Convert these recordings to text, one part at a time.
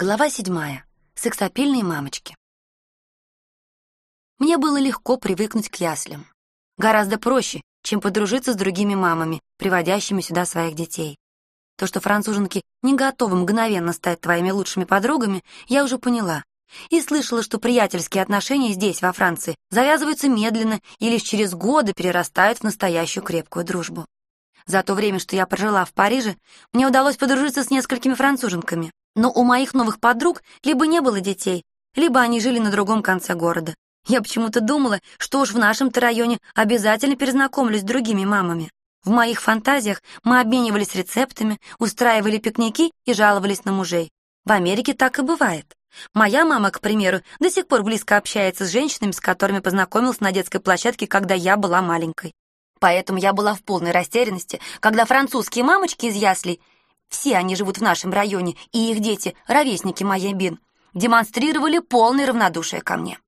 Глава седьмая. Сексапильные мамочки. Мне было легко привыкнуть к яслям. Гораздо проще, чем подружиться с другими мамами, приводящими сюда своих детей. То, что француженки не готовы мгновенно стать твоими лучшими подругами, я уже поняла. И слышала, что приятельские отношения здесь, во Франции, завязываются медленно и лишь через годы перерастают в настоящую крепкую дружбу. За то время, что я прожила в Париже, мне удалось подружиться с несколькими француженками. Но у моих новых подруг либо не было детей, либо они жили на другом конце города. Я почему-то думала, что уж в нашем-то районе обязательно перезнакомлюсь с другими мамами. В моих фантазиях мы обменивались рецептами, устраивали пикники и жаловались на мужей. В Америке так и бывает. Моя мама, к примеру, до сих пор близко общается с женщинами, с которыми познакомилась на детской площадке, когда я была маленькой. Поэтому я была в полной растерянности, когда французские мамочки из яслей все они живут в нашем районе, и их дети, ровесники моей Бин, демонстрировали полное равнодушие ко мне.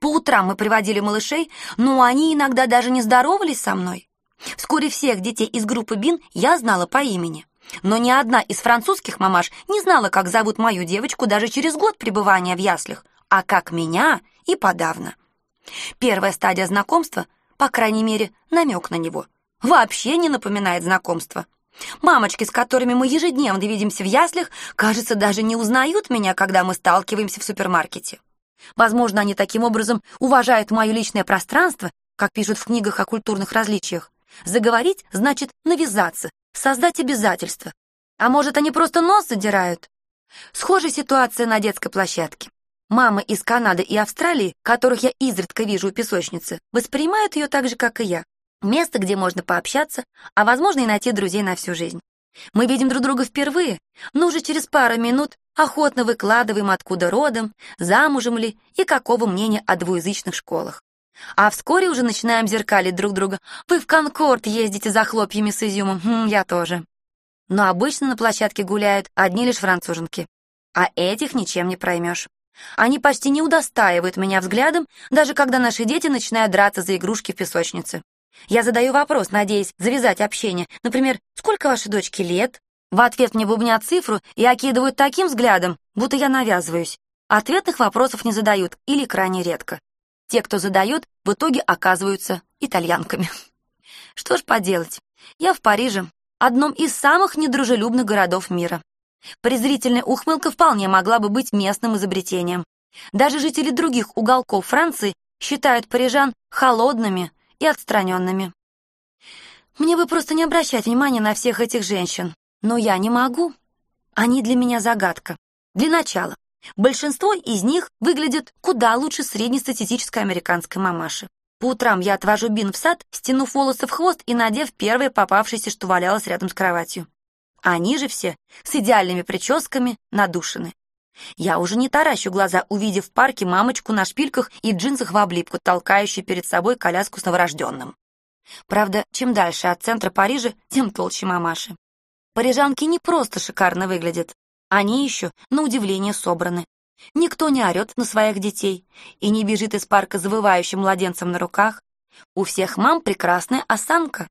По утрам мы приводили малышей, но они иногда даже не здоровались со мной. Вскоре всех детей из группы Бин я знала по имени. Но ни одна из французских мамаш не знала, как зовут мою девочку даже через год пребывания в яслях, а как меня и подавно. Первая стадия знакомства, по крайней мере, намек на него, вообще не напоминает знакомство. Мамочки, с которыми мы ежедневно видимся в яслях, кажется, даже не узнают меня, когда мы сталкиваемся в супермаркете. Возможно, они таким образом уважают мое личное пространство, как пишут в книгах о культурных различиях. Заговорить значит навязаться, создать обязательства. А может, они просто нос задирают? Схожая ситуация на детской площадке. Мамы из Канады и Австралии, которых я изредка вижу у песочницы, воспринимают ее так же, как и я. Место, где можно пообщаться, а, возможно, и найти друзей на всю жизнь. Мы видим друг друга впервые, но уже через пару минут охотно выкладываем, откуда родом, замужем ли и какого мнения о двуязычных школах. А вскоре уже начинаем зеркалить друг друга. «Вы в Конкорд ездите за хлопьями с изюмом, хм, я тоже». Но обычно на площадке гуляют одни лишь француженки. А этих ничем не проймешь. Они почти не удостаивают меня взглядом, даже когда наши дети начинают драться за игрушки в песочнице. Я задаю вопрос, надеясь завязать общение. Например, сколько вашей дочке лет? В ответ мне бубнят цифру и окидывают таким взглядом, будто я навязываюсь. Ответных вопросов не задают или крайне редко. Те, кто задает, в итоге оказываются итальянками. Что ж поделать, я в Париже, одном из самых недружелюбных городов мира. Презрительная ухмылка вполне могла бы быть местным изобретением. Даже жители других уголков Франции считают парижан холодными, и отстраненными. Мне бы просто не обращать внимания на всех этих женщин, но я не могу. Они для меня загадка. Для начала, большинство из них выглядят куда лучше среднестатистической американской мамаши. По утрам я отвожу Бин в сад, стянув волосы в хвост и надев первое попавшееся, что валялось рядом с кроватью. Они же все с идеальными прическами надушены. Я уже не таращу глаза, увидев в парке мамочку на шпильках и джинсах в облипку, толкающую перед собой коляску с новорожденным. Правда, чем дальше от центра Парижа, тем толще мамаши. Парижанки не просто шикарно выглядят, они еще, на удивление, собраны. Никто не орет на своих детей и не бежит из парка завывающим младенцем на руках. У всех мам прекрасная осанка,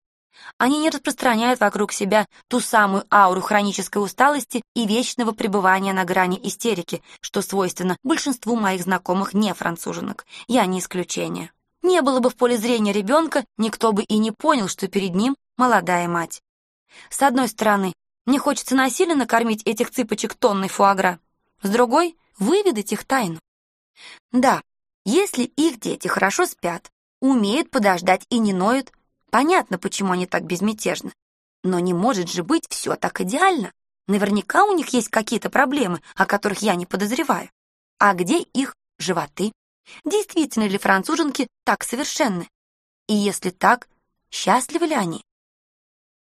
они не распространяют вокруг себя ту самую ауру хронической усталости и вечного пребывания на грани истерики, что свойственно большинству моих знакомых не француженок. Я не исключение. Не было бы в поле зрения ребенка, никто бы и не понял, что перед ним молодая мать. С одной стороны, мне хочется насильно накормить этих цыпочек тонной фуагра. С другой — выведать их тайну. Да, если их дети хорошо спят, умеют подождать и не ноют, Понятно, почему они так безмятежны. Но не может же быть все так идеально. Наверняка у них есть какие-то проблемы, о которых я не подозреваю. А где их животы? Действительно ли француженки так совершенны? И если так, счастливы ли они?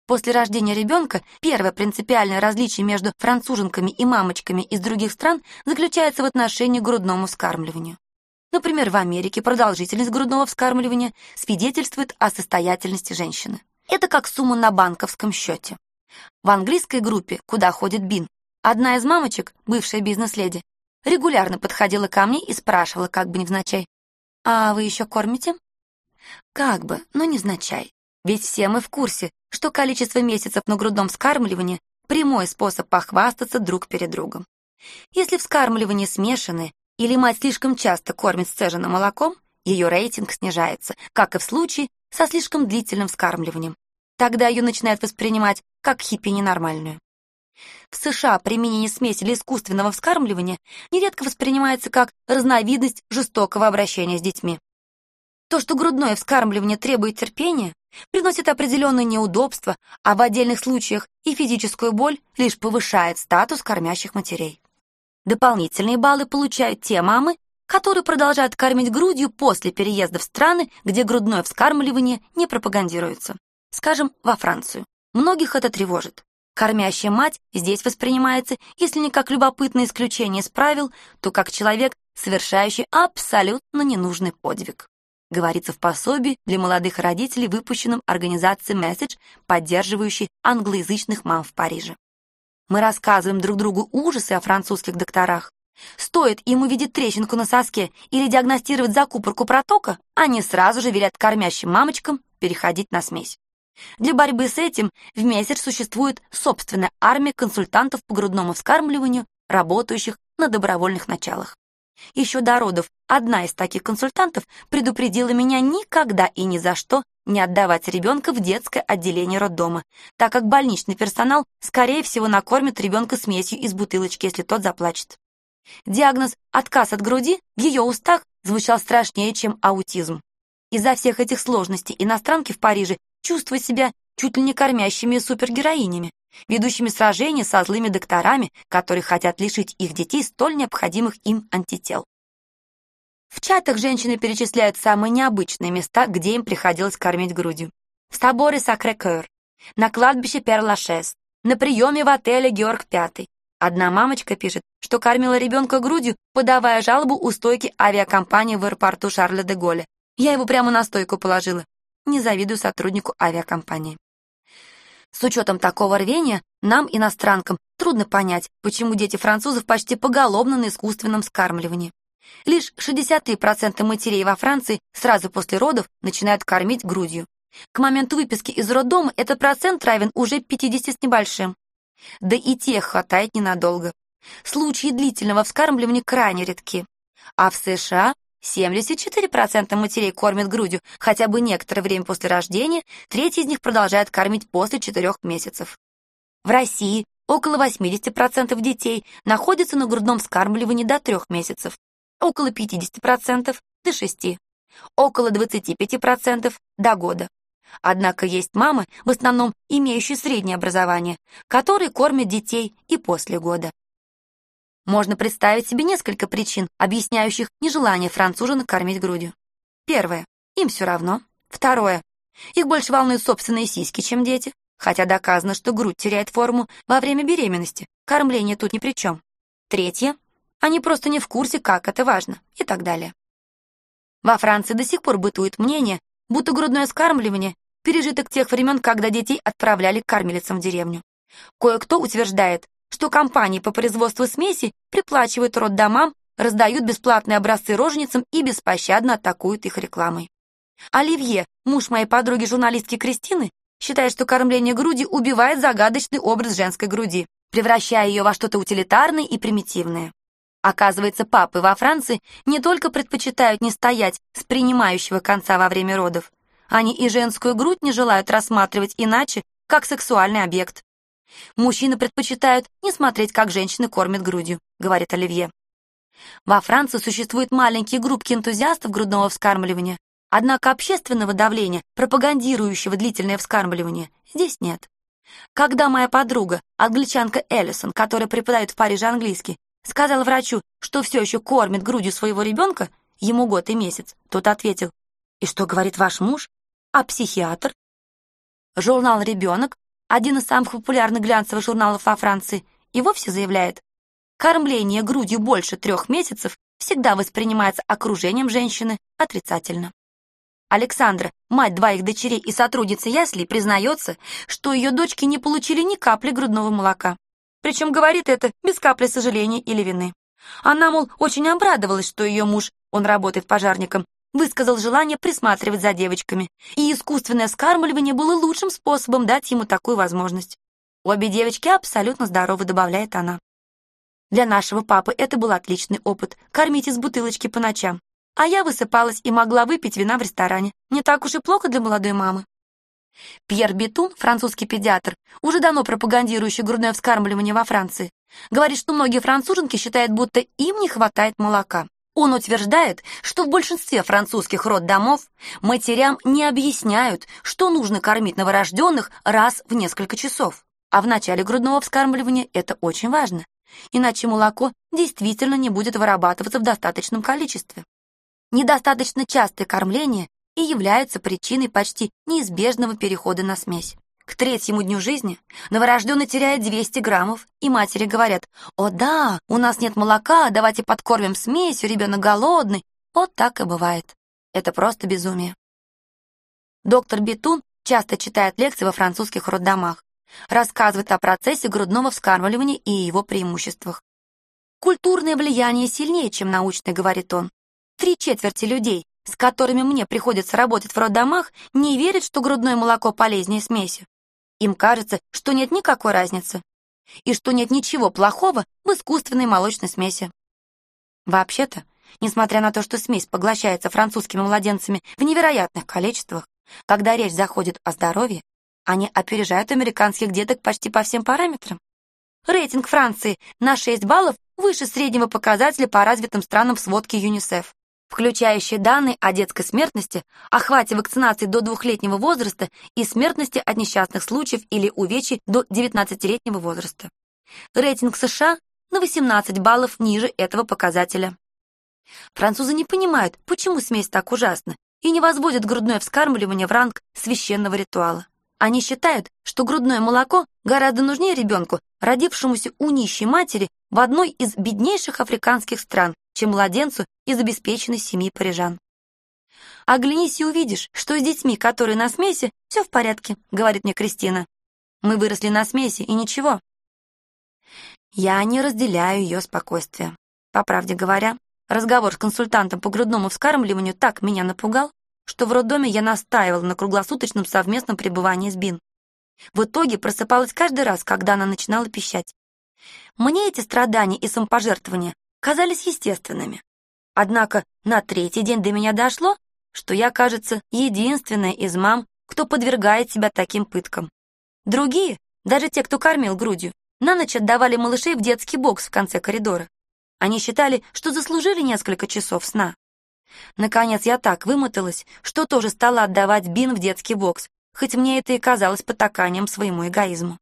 После рождения ребенка первое принципиальное различие между француженками и мамочками из других стран заключается в отношении к грудному вскармливанию. Например, в Америке продолжительность грудного вскармливания свидетельствует о состоятельности женщины. Это как сумма на банковском счете. В английской группе, куда ходит Бин, одна из мамочек, бывшая бизнес-леди, регулярно подходила ко мне и спрашивала, как бы невзначай, «А вы еще кормите?» Как бы, но невзначай. Ведь все мы в курсе, что количество месяцев на грудном вскармливании – прямой способ похвастаться друг перед другом. Если вскармливание смешанное или мать слишком часто кормит сцеженным молоком, ее рейтинг снижается, как и в случае со слишком длительным вскармливанием. Тогда ее начинают воспринимать как хиппи ненормальную. В США применение смеси для искусственного вскармливания нередко воспринимается как разновидность жестокого обращения с детьми. То, что грудное вскармливание требует терпения, приносит определенные неудобства, а в отдельных случаях и физическую боль лишь повышает статус кормящих матерей. Дополнительные баллы получают те мамы, которые продолжают кормить грудью после переезда в страны, где грудное вскармливание не пропагандируется. Скажем, во Францию. Многих это тревожит. Кормящая мать здесь воспринимается, если не как любопытное исключение из правил, то как человек, совершающий абсолютно ненужный подвиг. Говорится в пособии для молодых родителей, выпущенном организацией Message, поддерживающей англоязычных мам в Париже. Мы рассказываем друг другу ужасы о французских докторах. Стоит им увидеть трещинку на соске или диагностировать закупорку протока, они сразу же велят кормящим мамочкам переходить на смесь. Для борьбы с этим в месяц существует собственная армия консультантов по грудному вскармливанию, работающих на добровольных началах. Еще до родов одна из таких консультантов предупредила меня никогда и ни за что не отдавать ребенка в детское отделение роддома, так как больничный персонал, скорее всего, накормит ребенка смесью из бутылочки, если тот заплачет. Диагноз «отказ от груди» в ее устах звучал страшнее, чем аутизм. Из-за всех этих сложностей иностранки в Париже чувствуют себя чуть ли не кормящими супергероинями, ведущими сражения со злыми докторами, которые хотят лишить их детей столь необходимых им антител. В чатах женщины перечисляют самые необычные места, где им приходилось кормить грудью. В соборе Сакре-Кёр, на кладбище Пер-Лашес, на приеме в отеле Георг V. Одна мамочка пишет, что кормила ребенка грудью, подавая жалобу у стойки авиакомпании в аэропорту Шарля де Голля. Я его прямо на стойку положила. Не завидую сотруднику авиакомпании. С учетом такого рвения, нам, иностранкам, трудно понять, почему дети французов почти поголовно на искусственном скармливании. Лишь 63% матерей во Франции сразу после родов начинают кормить грудью. К моменту выписки из роддома этот процент равен уже 50 с небольшим. Да и тех хватает ненадолго. Случаи длительного вскармливания крайне редки. А в США 74% матерей кормят грудью хотя бы некоторое время после рождения, треть из них продолжает кормить после 4 месяцев. В России около 80% детей находятся на грудном вскармливании до 3 месяцев, около 50% до 6, около 25% до года. Однако есть мамы, в основном имеющие среднее образование, которые кормят детей и после года. Можно представить себе несколько причин, объясняющих нежелание француженок кормить грудью. Первое. Им все равно. Второе. Их больше волнуют собственные сиськи, чем дети, хотя доказано, что грудь теряет форму во время беременности. Кормление тут ни при чем. Третье. Они просто не в курсе, как это важно, и так далее. Во Франции до сих пор бытует мнение, будто грудное скармливание — пережиток тех времен, когда детей отправляли к кормилицам в деревню. Кое-кто утверждает, что компании по производству смеси приплачивают роддомам, раздают бесплатные образцы роженицам и беспощадно атакуют их рекламой. Оливье, муж моей подруги-журналистки Кристины, считает, что кормление груди убивает загадочный образ женской груди, превращая ее во что-то утилитарное и примитивное. Оказывается, папы во Франции не только предпочитают не стоять с принимающего конца во время родов, они и женскую грудь не желают рассматривать иначе, как сексуальный объект. Мужчины предпочитают не смотреть, как женщины кормят грудью, говорит Оливье. Во Франции существуют маленькие группки энтузиастов грудного вскармливания, однако общественного давления, пропагандирующего длительное вскармливание, здесь нет. Когда моя подруга, англичанка Эллисон, которая преподает в Париже английский, сказала врачу, что все еще кормит грудью своего ребенка, ему год и месяц, тот ответил, «И что говорит ваш муж? А психиатр?» Журнал «Ребенок» один из самых популярных глянцевых журналов во Франции, и вовсе заявляет, кормление грудью больше трех месяцев всегда воспринимается окружением женщины отрицательно. Александра, мать двоих дочерей и сотрудница ясли, признается, что ее дочки не получили ни капли грудного молока. Причем говорит это без капли сожаления или вины. Она, мол, очень обрадовалась, что ее муж, он работает пожарником, высказал желание присматривать за девочками, и искусственное скармливание было лучшим способом дать ему такую возможность. Обе девочки абсолютно здоровы, добавляет она. Для нашего папы это был отличный опыт — кормить из бутылочки по ночам. А я высыпалась и могла выпить вина в ресторане. Не так уж и плохо для молодой мамы. Пьер Бетун, французский педиатр, уже давно пропагандирующий грудное вскармливание во Франции, говорит, что многие француженки считают, будто им не хватает молока. Он утверждает, что в большинстве французских роддомов матерям не объясняют, что нужно кормить новорожденных раз в несколько часов. А в начале грудного вскармливания это очень важно, иначе молоко действительно не будет вырабатываться в достаточном количестве. Недостаточно частое кормление и является причиной почти неизбежного перехода на смесь. К третьему дню жизни новорожденный теряет 200 граммов, и матери говорят, «О да, у нас нет молока, давайте подкормим смесью, ребенок голодный». Вот так и бывает. Это просто безумие. Доктор Бетун часто читает лекции во французских роддомах, рассказывает о процессе грудного вскармливания и его преимуществах. Культурное влияние сильнее, чем научное, говорит он. Три четверти людей, с которыми мне приходится работать в роддомах, не верят, что грудное молоко полезнее смеси. Им кажется, что нет никакой разницы и что нет ничего плохого в искусственной молочной смеси. Вообще-то, несмотря на то, что смесь поглощается французскими младенцами в невероятных количествах, когда речь заходит о здоровье, они опережают американских деток почти по всем параметрам. Рейтинг Франции на 6 баллов выше среднего показателя по развитым странам в сводке ЮНИСЕФ включающие данные о детской смертности, охвате вакцинации до двухлетнего возраста и смертности от несчастных случаев или увечий до 19-летнего возраста. Рейтинг США на 18 баллов ниже этого показателя. Французы не понимают, почему смесь так ужасна, и не возводят грудное вскармливание в ранг священного ритуала. Они считают, что грудное молоко гораздо нужнее ребенку, родившемуся у нищей матери в одной из беднейших африканских стран, чем младенцу из обеспеченной семьи парижан. «Оглянись и увидишь, что с детьми, которые на смеси, все в порядке», — говорит мне Кристина. «Мы выросли на смеси, и ничего». Я не разделяю ее спокойствие. По правде говоря, разговор с консультантом по грудному вскармливанию так меня напугал, что в роддоме я настаивала на круглосуточном совместном пребывании с Бин. В итоге просыпалась каждый раз, когда она начинала пищать. Мне эти страдания и самопожертвования казались естественными. Однако на третий день до меня дошло, что я, кажется, единственная из мам, кто подвергает себя таким пыткам. Другие, даже те, кто кормил грудью, на ночь отдавали малышей в детский бокс в конце коридора. Они считали, что заслужили несколько часов сна. Наконец я так вымоталась, что тоже стала отдавать Бин в детский бокс, хоть мне это и казалось потаканием своему эгоизму.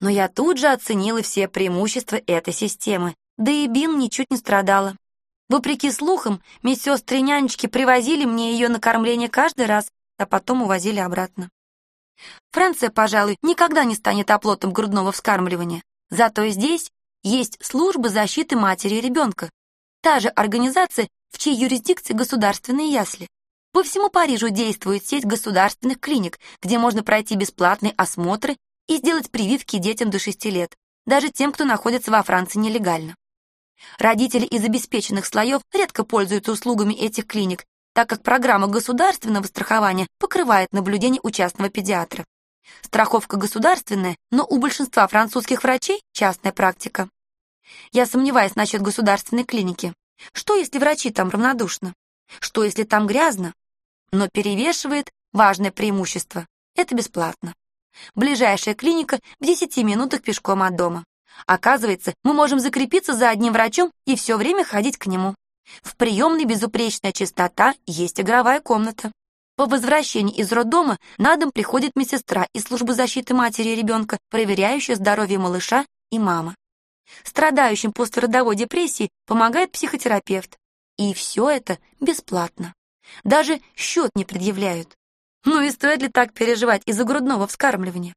Но я тут же оценила все преимущества этой системы да и Бин ничуть не страдала. Вопреки слухам, медсестры и нянечки привозили мне ее на кормление каждый раз, а потом увозили обратно. Франция, пожалуй, никогда не станет оплотом грудного вскармливания. Зато здесь есть служба защиты матери и ребенка. Та же организация, в чьей юрисдикции государственные ясли. По всему Парижу действует сеть государственных клиник, где можно пройти бесплатные осмотры и сделать прививки детям до 6 лет, даже тем, кто находится во Франции нелегально. Родители из обеспеченных слоев редко пользуются услугами этих клиник, так как программа государственного страхования покрывает наблюдение у частного педиатра. Страховка государственная, но у большинства французских врачей частная практика. Я сомневаюсь насчет государственной клиники. Что, если врачи там равнодушны? Что, если там грязно? Но перевешивает важное преимущество. Это бесплатно. Ближайшая клиника в 10 минутах пешком от дома. Оказывается, мы можем закрепиться за одним врачом и все время ходить к нему. В приемной безупречная чистота, есть игровая комната. По возвращении из роддома на дом приходит медсестра из службы защиты матери и ребенка, проверяющая здоровье малыша и мама. Страдающим послеродовой депрессией помогает психотерапевт. И все это бесплатно. Даже счет не предъявляют. Ну и стоит ли так переживать из-за грудного вскармливания?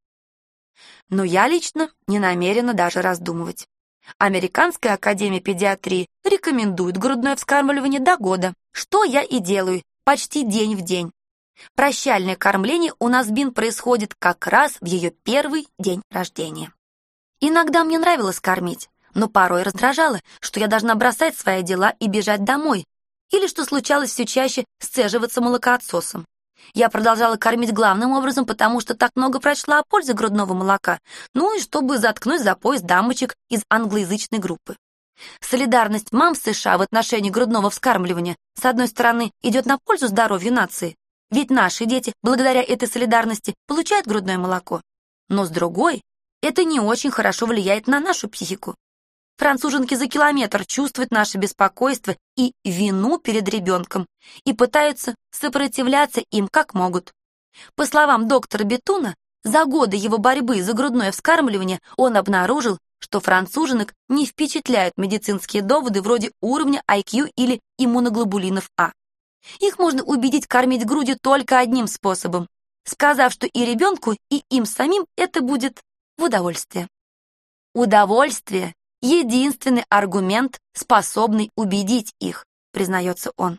Но я лично не намерена даже раздумывать. Американская академия педиатрии рекомендует грудное вскармливание до года, что я и делаю, почти день в день. Прощальное кормление у нас Бин происходит как раз в ее первый день рождения. Иногда мне нравилось кормить, но порой раздражало, что я должна бросать свои дела и бежать домой, или что случалось все чаще сцеживаться молокоотсосом. Я продолжала кормить главным образом, потому что так много прочла о пользе грудного молока, ну и чтобы заткнуть за пояс дамочек из англоязычной группы. Солидарность мам США в отношении грудного вскармливания, с одной стороны, идет на пользу здоровью нации, ведь наши дети, благодаря этой солидарности, получают грудное молоко. Но с другой, это не очень хорошо влияет на нашу психику. Француженки за километр чувствуют наше беспокойство и вину перед ребенком и пытаются сопротивляться им как могут. По словам доктора Бетуна, за годы его борьбы за грудное вскармливание он обнаружил, что француженок не впечатляют медицинские доводы вроде уровня IQ или иммуноглобулинов А. Их можно убедить кормить грудью только одним способом, сказав, что и ребенку, и им самим это будет в удовольствие. Удовольствие — единственный аргумент, способный убедить их, признается он.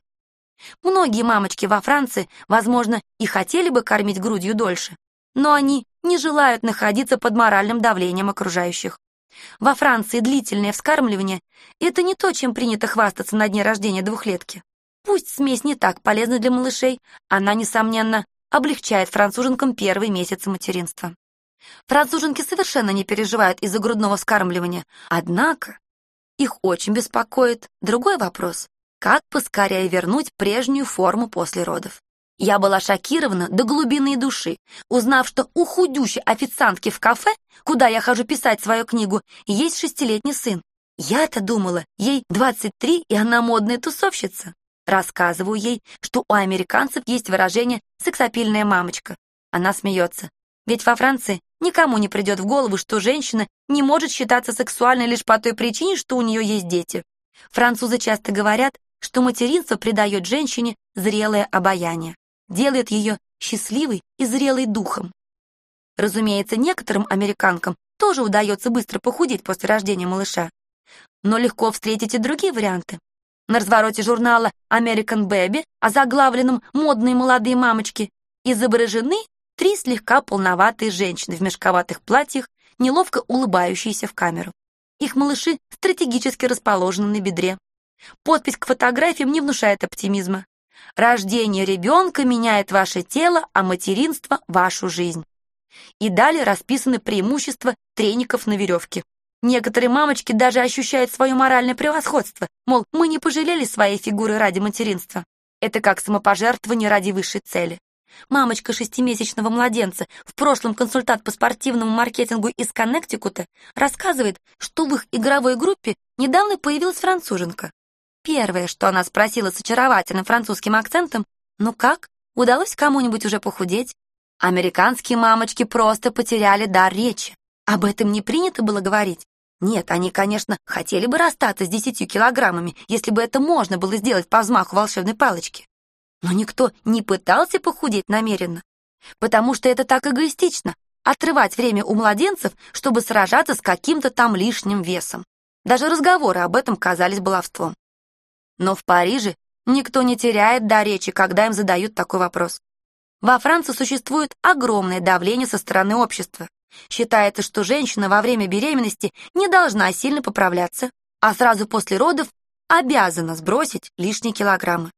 Многие мамочки во Франции, возможно, и хотели бы кормить грудью дольше, но они не желают находиться под моральным давлением окружающих. Во Франции длительное вскармливание — это не то, чем принято хвастаться на дне рождения двухлетки. Пусть смесь не так полезна для малышей, она, несомненно, облегчает француженкам первые месяцы материнства. Француженки совершенно не переживают из-за грудного вскармливания, однако их очень беспокоит другой вопрос — как поскорее вернуть прежнюю форму после родов. Я была шокирована до глубины души, узнав, что у худющей официантки в кафе, куда я хожу писать свою книгу, есть шестилетний сын. Я-то думала, ей 23, и она модная тусовщица. Рассказываю ей, что у американцев есть выражение «сексапильная мамочка». Она смеется. Ведь во Франции никому не придет в голову, что женщина не может считаться сексуальной лишь по той причине, что у нее есть дети. Французы часто говорят, что материнство придает женщине зрелое обаяние делает ее счастливой и зрелой духом. Разумеется, некоторым американкам тоже удается быстро похудеть после рождения малыша. Но легко встретить и другие варианты. На развороте журнала American Baby, озаглавленном «Модные молодые мамочки», изображены три слегка полноватые женщины в мешковатых платьях, неловко улыбающиеся в камеру. Их малыши стратегически расположены на бедре. Подпись к фотографиям не внушает оптимизма. Рождение ребенка меняет ваше тело, а материнство — вашу жизнь. И далее расписаны преимущества треников на веревке. Некоторые мамочки даже ощущают свое моральное превосходство, мол, мы не пожалели своей фигуры ради материнства. Это как самопожертвование ради высшей цели. Мамочка шестимесячного младенца, в прошлом консультант по спортивному маркетингу из Коннектикута, рассказывает, что в их игровой группе недавно появилась француженка. Первое, что она спросила с очаровательным французским акцентом, «Ну как, удалось кому-нибудь уже похудеть?» Американские мамочки просто потеряли дар речи. Об этом не принято было говорить. Нет, они, конечно, хотели бы расстаться с десятью килограммами, если бы это можно было сделать по взмаху волшебной палочки. Но никто не пытался похудеть намеренно, потому что это так эгоистично — отрывать время у младенцев, чтобы сражаться с каким-то там лишним весом. Даже разговоры об этом казались баловством. Но в Париже никто не теряет до речи, когда им задают такой вопрос. Во Франции существует огромное давление со стороны общества. Считается, что женщина во время беременности не должна сильно поправляться, а сразу после родов обязана сбросить лишние килограммы.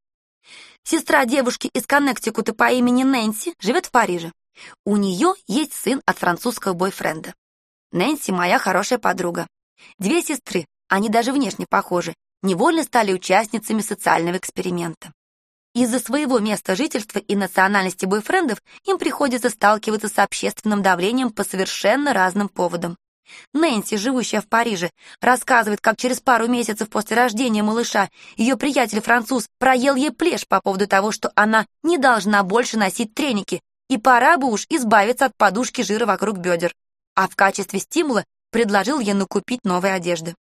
Сестра девушки из Коннектикута по имени Нэнси живет в Париже. У нее есть сын от французского бойфренда. Нэнси моя хорошая подруга. Две сестры, они даже внешне похожи, невольно стали участницами социального эксперимента. Из-за своего места жительства и национальности бойфрендов им приходится сталкиваться с общественным давлением по совершенно разным поводам. Нэнси, живущая в Париже, рассказывает, как через пару месяцев после рождения малыша ее приятель-француз проел ей плешь по поводу того, что она не должна больше носить треники, и пора бы уж избавиться от подушки жира вокруг бедер. А в качестве стимула предложил ей накупить новые одежды.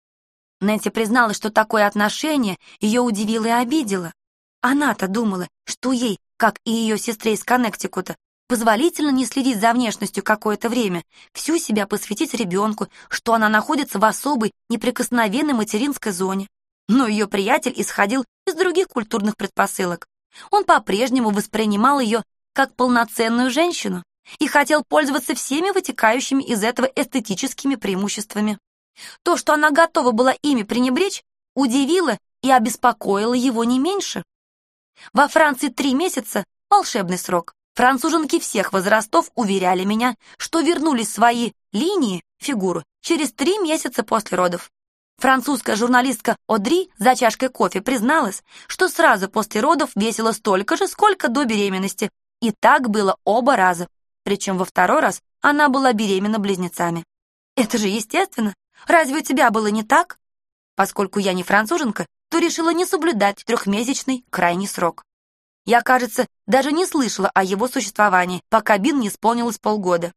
Нэнси признала, что такое отношение ее удивило и обидело. Она-то думала, что ей, как и ее сестре из Коннектикута, позволительно не следить за внешностью какое-то время, всю себя посвятить ребенку, что она находится в особой, неприкосновенной материнской зоне. Но ее приятель исходил из других культурных предпосылок. Он по-прежнему воспринимал ее как полноценную женщину и хотел пользоваться всеми вытекающими из этого эстетическими преимуществами. То, что она готова была ими пренебречь, удивило и обеспокоило его не меньше. Во Франции три месяца — волшебный срок. Француженки всех возрастов уверяли меня, что вернулись свои линии, фигуру, через три месяца после родов. Французская журналистка Одри за чашкой кофе призналась, что сразу после родов весила столько же, сколько до беременности. И так было оба раза. Причем во второй раз она была беременна близнецами. Это же естественно. Разве у тебя было не так? Поскольку я не француженка, то решила не соблюдать трехмесячный крайний срок. Я, кажется, даже не слышала о его существовании, пока Бин не исполнилось полгода.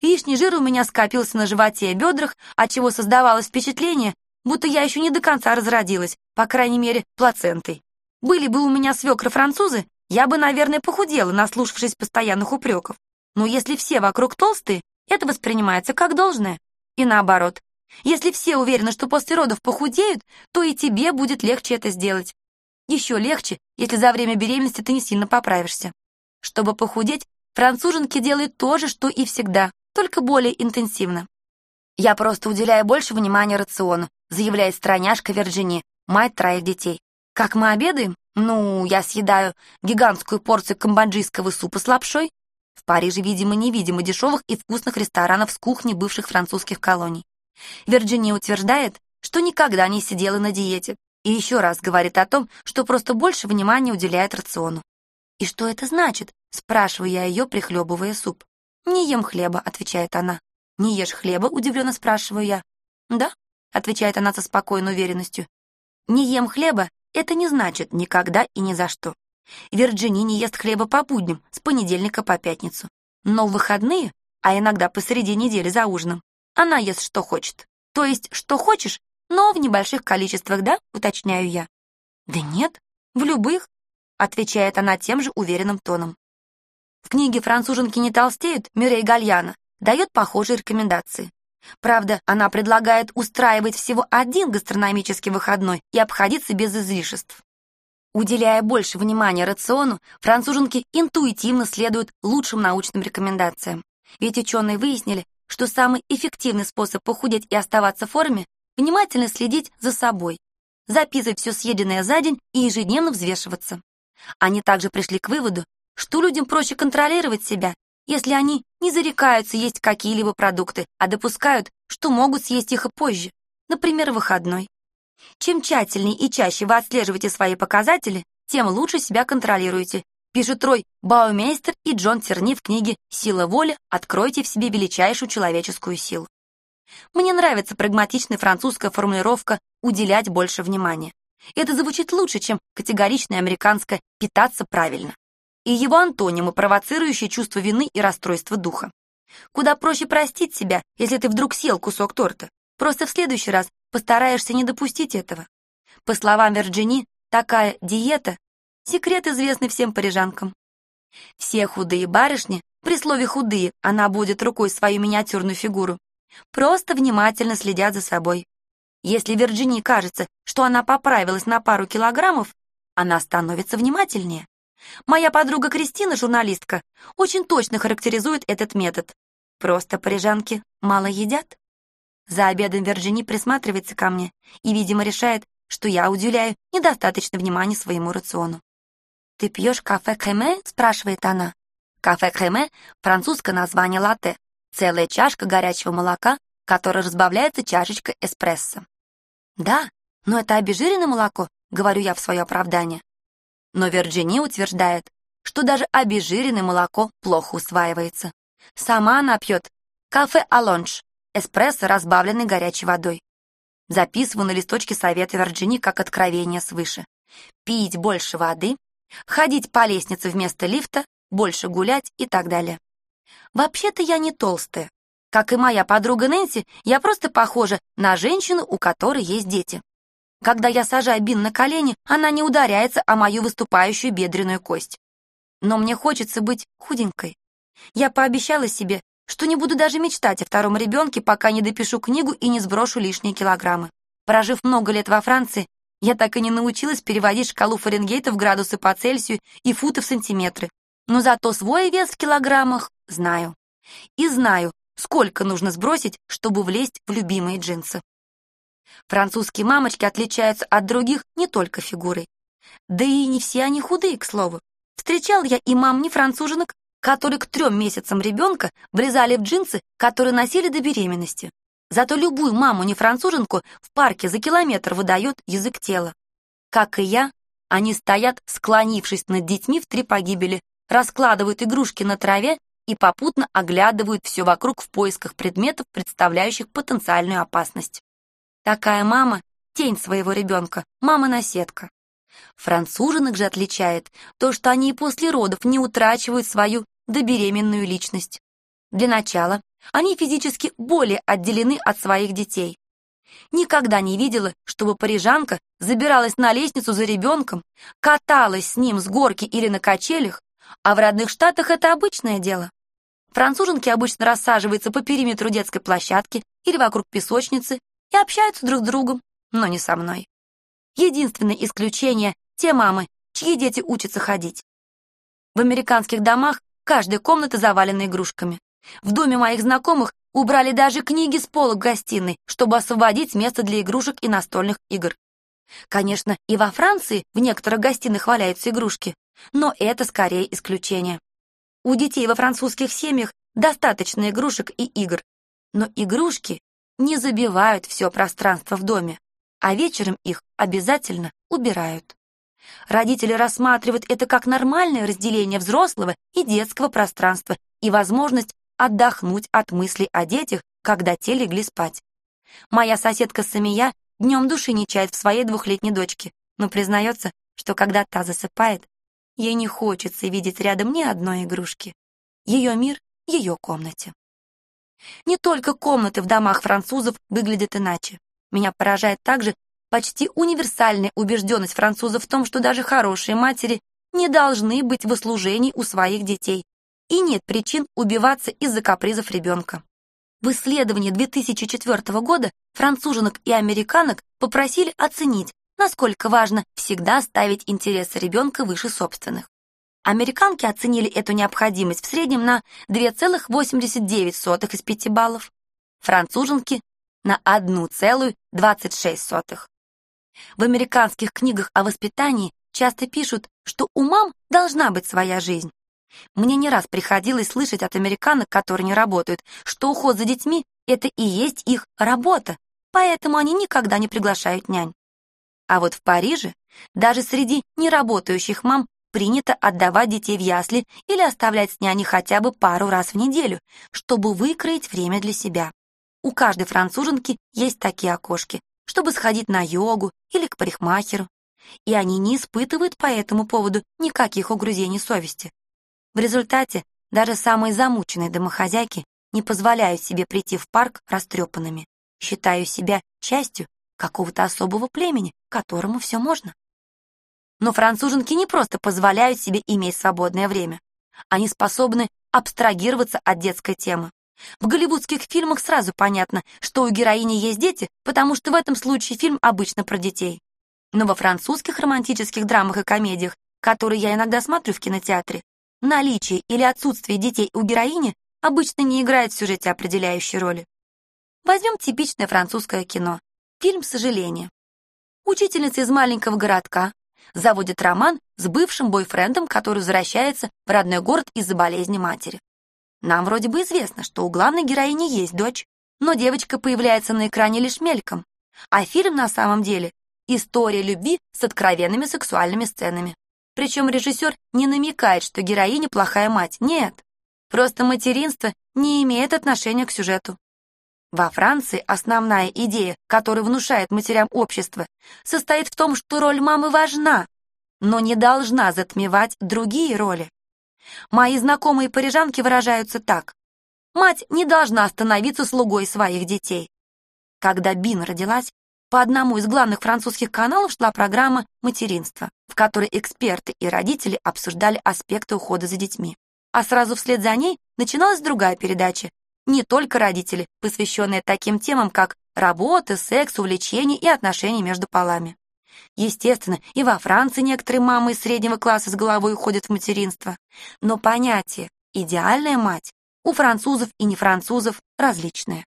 Лишний жир у меня скопился на животе и бедрах, отчего создавалось впечатление, будто я еще не до конца разродилась, по крайней мере, плацентой. Были бы у меня свекры-французы, я бы, наверное, похудела, наслушавшись постоянных упреков. Но если все вокруг толстые, это воспринимается как должное. И наоборот. Если все уверены, что после родов похудеют, то и тебе будет легче это сделать. Еще легче, если за время беременности ты не сильно поправишься. Чтобы похудеть, француженки делают то же, что и всегда, только более интенсивно. Я просто уделяю больше внимания рациону, заявляет стройняшка Вирджини, мать троих детей. Как мы обедаем? Ну, я съедаю гигантскую порцию камбоджийского супа с лапшой. В Париже, видимо, невидимо дешевых и вкусных ресторанов с кухни бывших французских колоний. Вирджиния утверждает, что никогда не сидела на диете, и еще раз говорит о том, что просто больше внимания уделяет рациону. «И что это значит?» — спрашиваю я ее, прихлебывая суп. «Не ем хлеба», — отвечает она. «Не ешь хлеба?» — удивленно спрашиваю я. «Да», — отвечает она со спокойной уверенностью. «Не ем хлеба — это не значит никогда и ни за что. Вирджини не ест хлеба по будням, с понедельника по пятницу. Но в выходные, а иногда посреди недели за ужином, она ест что хочет. То есть, что хочешь, но в небольших количествах, да, уточняю я. Да нет, в любых, отвечает она тем же уверенным тоном. В книге «Француженки не толстеют» Мирей Гальяна дает похожие рекомендации. Правда, она предлагает устраивать всего один гастрономический выходной и обходиться без излишеств. Уделяя больше внимания рациону, француженки интуитивно следуют лучшим научным рекомендациям. Ведь ученые выяснили, что самый эффективный способ похудеть и оставаться в форме – внимательно следить за собой, записывать все съеденное за день и ежедневно взвешиваться. Они также пришли к выводу, что людям проще контролировать себя, если они не зарекаются есть какие-либо продукты, а допускают, что могут съесть их и позже, например, выходной. Чем тщательнее и чаще вы отслеживаете свои показатели, тем лучше себя контролируете. Пишут Трой Баумейстер и Джон Терни в книге «Сила воли. Откройте в себе величайшую человеческую силу». Мне нравится прагматичная французская формулировка «уделять больше внимания». Это звучит лучше, чем категоричная американская «питаться правильно» и его антонимы, провоцирующие чувство вины и расстройство духа. Куда проще простить себя, если ты вдруг съел кусок торта. Просто в следующий раз постараешься не допустить этого. По словам Вирджини, такая диета — секрет, известный всем парижанкам. Все худые барышни, при слове «худые» она будет рукой свою миниатюрную фигуру, просто внимательно следят за собой. Если Вирджини кажется, что она поправилась на пару килограммов, она становится внимательнее. Моя подруга Кристина, журналистка, очень точно характеризует этот метод. Просто парижанки мало едят. За обедом Вирджини присматривается ко мне и, видимо, решает, что я уделяю недостаточно внимания своему рациону. «Ты пьешь кафе креме?» — спрашивает она. Кафе креме — французское название латте, целая чашка горячего молока, которая разбавляется чашечкой эспрессо. «Да, но это обезжиренное молоко», — говорю я в свое оправдание. Но Вирджини утверждает, что даже обезжиренное молоко плохо усваивается. Сама она пьет кафе алонж, эспрессо, разбавленный горячей водой. Записываю на листочке советы Вирджини как откровение свыше. Пить больше воды, ходить по лестнице вместо лифта, больше гулять и так далее. Вообще-то я не толстая. Как и моя подруга Нэнси, я просто похожа на женщину, у которой есть дети. Когда я сажаю Бин на колени, она не ударяется о мою выступающую бедренную кость. Но мне хочется быть худенькой. Я пообещала себе, что не буду даже мечтать о втором ребенке, пока не допишу книгу и не сброшу лишние килограммы. Прожив много лет во Франции, я так и не научилась переводить шкалу Фаренгейта в градусы по Цельсию и футы в сантиметры. Но зато свой вес в килограммах знаю. И знаю, сколько нужно сбросить, чтобы влезть в любимые джинсы. Французские мамочки отличаются от других не только фигурой. Да и не все они худые, к слову. Встречал я и мам не француженок, которые к трем месяцам ребенка влезали в джинсы, которые носили до беременности. Зато любую маму-не-француженку в парке за километр выдает язык тела. Как и я, они стоят, склонившись над детьми в три погибели, раскладывают игрушки на траве и попутно оглядывают все вокруг в поисках предметов, представляющих потенциальную опасность. Такая мама — тень своего ребенка, мама-наседка. Француженок же отличает то, что они и после родов не утрачивают свою добеременную личность. Для начала они физически более отделены от своих детей. Никогда не видела, чтобы парижанка забиралась на лестницу за ребенком, каталась с ним с горки или на качелях, а в родных штатах это обычное дело. Француженки обычно рассаживаются по периметру детской площадки или вокруг песочницы и общаются друг с другом, но не со мной. Единственное исключение — те мамы, чьи дети учатся ходить. В американских домах каждая комната завалена игрушками. В доме моих знакомых убрали даже книги с полок гостиной, чтобы освободить место для игрушек и настольных игр. Конечно, и во Франции в некоторых гостиных валяются игрушки, но это скорее исключение. У детей во французских семьях достаточно игрушек и игр, но игрушки не забивают все пространство в доме, а вечером их обязательно убирают. Родители рассматривают это как нормальное разделение взрослого и детского пространства и возможность отдохнуть от мыслей о детях, когда те легли спать. Моя соседка Самия днем души не чает в своей двухлетней дочке, но признается, что когда та засыпает, ей не хочется видеть рядом ни одной игрушки. Ее мир — ее комнате. Не только комнаты в домах французов выглядят иначе. Меня поражает также почти универсальная убежденность французов в том, что даже хорошие матери не должны быть в услужении у своих детей, и нет причин убиваться из-за капризов ребенка. В исследовании 2004 года француженок и американок попросили оценить, насколько важно всегда ставить интересы ребенка выше собственных. Американки оценили эту необходимость в среднем на 2,89 из 5 баллов, француженки на 1,26. В американских книгах о воспитании часто пишут, что у мам должна быть своя жизнь, мне не раз приходилось слышать от американок, которые не работают, что уход за детьми — это и есть их работа, поэтому они никогда не приглашают нянь. А вот в Париже даже среди неработающих мам принято отдавать детей в ясли или оставлять с няней хотя бы пару раз в неделю, чтобы выкроить время для себя. У каждой француженки есть такие окошки, чтобы сходить на йогу или к парикмахеру. И они не испытывают по этому поводу никаких угрызений совести. В результате даже самые замученные домохозяйки не позволяют себе прийти в парк растрепанными, считаю себя частью какого-то особого племени, которому все можно. Но француженки не просто позволяют себе иметь свободное время. Они способны абстрагироваться от детской темы. В голливудских фильмах сразу понятно, что у героини есть дети, потому что в этом случае фильм обычно про детей. Но во французских романтических драмах и комедиях, которые я иногда смотрю в кинотеатре, наличие или отсутствие детей у героини обычно не играет в сюжете определяющей роли. Возьмем типичное французское кино. Фильм «Сожаление». Учительница из маленького городка заводит роман с бывшим бойфрендом, который возвращается в родной город из-за болезни матери. Нам вроде бы известно, что у главной героини есть дочь, но девочка появляется на экране лишь мельком, а фильм на самом деле — история любви с откровенными сексуальными сценами. Причем режиссер не намекает, что героиня плохая мать. Нет. Просто материнство не имеет отношения к сюжету. Во Франции основная идея, которую внушает матерям общество, состоит в том, что роль мамы важна, но не должна затмевать другие роли. Мои знакомые парижанки выражаются так. Мать не должна становиться слугой своих детей. Когда Бин родилась, по одному из главных французских каналов шла программа «Материнство», в которой эксперты и родители обсуждали аспекты ухода за детьми. А сразу вслед за ней начиналась другая передача «Не только родители», посвященная таким темам, как работа, секс, увлечения и отношения между полами. Естественно, и во Франции некоторые мамы из среднего класса с головой уходят в материнство. Но понятие «идеальная мать» у французов и нефранцузов различное.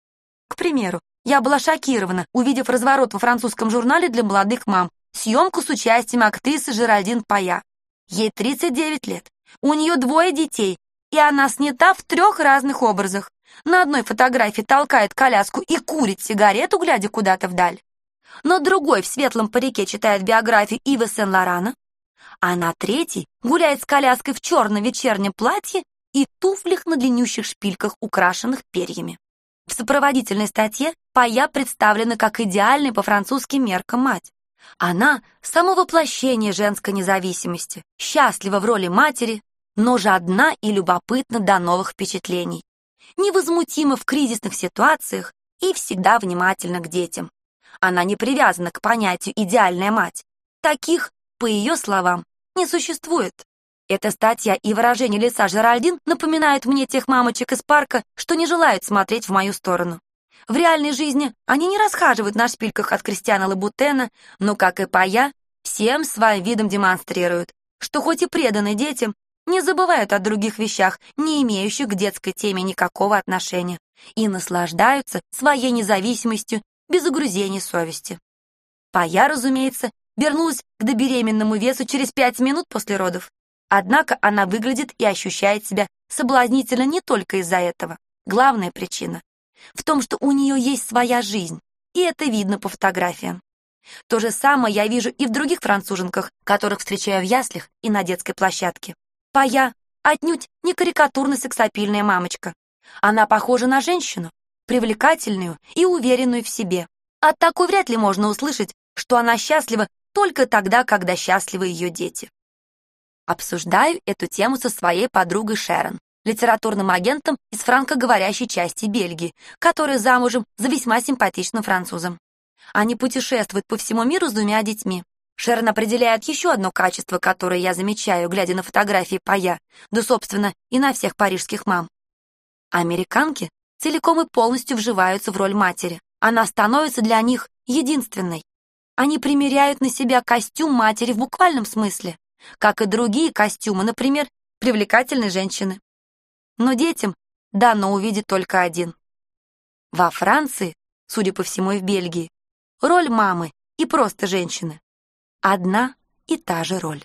К примеру, я была шокирована, увидев разворот во французском журнале для молодых мам, съемку с участием актрисы Жеральдин Пая. Ей 39 лет, у нее двое детей, и она снята в трех разных образах. На одной фотографии толкает коляску и курит сигарету, глядя куда-то вдаль. На другой в светлом парике читает биографию Ива Сен-Лорана, а на третьей гуляет с коляской в черном вечернем платье и туфлях на длиннющих шпильках, украшенных перьями. В сопроводительной статье Пая представлена как идеальная по французским меркам мать. Она — само воплощение женской независимости, счастлива в роли матери, но жадна и любопытна до новых впечатлений, невозмутима в кризисных ситуациях и всегда внимательна к детям. Она не привязана к понятию «идеальная мать». Таких, по ее словам, не существует. Эта статья и выражение лица Жеральдин напоминают мне тех мамочек из парка, что не желают смотреть в мою сторону. В реальной жизни они не расхаживают на шпильках от Кристиана Лабутена, но, как и Пая, всем своим видом демонстрируют, что хоть и преданы детям, не забывают о других вещах, не имеющих к детской теме никакого отношения, и наслаждаются своей независимостью без угрызений совести. Пая, разумеется, вернулась к добеременному весу через пять минут после родов. Однако она выглядит и ощущает себя соблазнительно не только из-за этого. Главная причина в том, что у нее есть своя жизнь, и это видно по фотографиям. То же самое я вижу и в других француженках, которых встречаю в яслях и на детской площадке. Пая отнюдь не карикатурно-сексапильная мамочка. Она похожа на женщину, привлекательную и уверенную в себе. От такой вряд ли можно услышать, что она счастлива только тогда, когда счастливы ее дети. Обсуждаю эту тему со своей подругой Шерон, литературным агентом из франкоговорящей части Бельгии, который замужем за весьма симпатичным французом. Они путешествуют по всему миру с двумя детьми. Шерон определяет еще одно качество, которое я замечаю, глядя на фотографии Пая, да, собственно, и на всех парижских мам. Американки целиком и полностью вживаются в роль матери. Она становится для них единственной. Они примеряют на себя костюм матери в буквальном смысле, как и другие костюмы, например, привлекательной женщины но детям дано увидеть только один. Во Франции, судя по всему и в Бельгии, роль мамы и просто женщины. Одна и та же роль.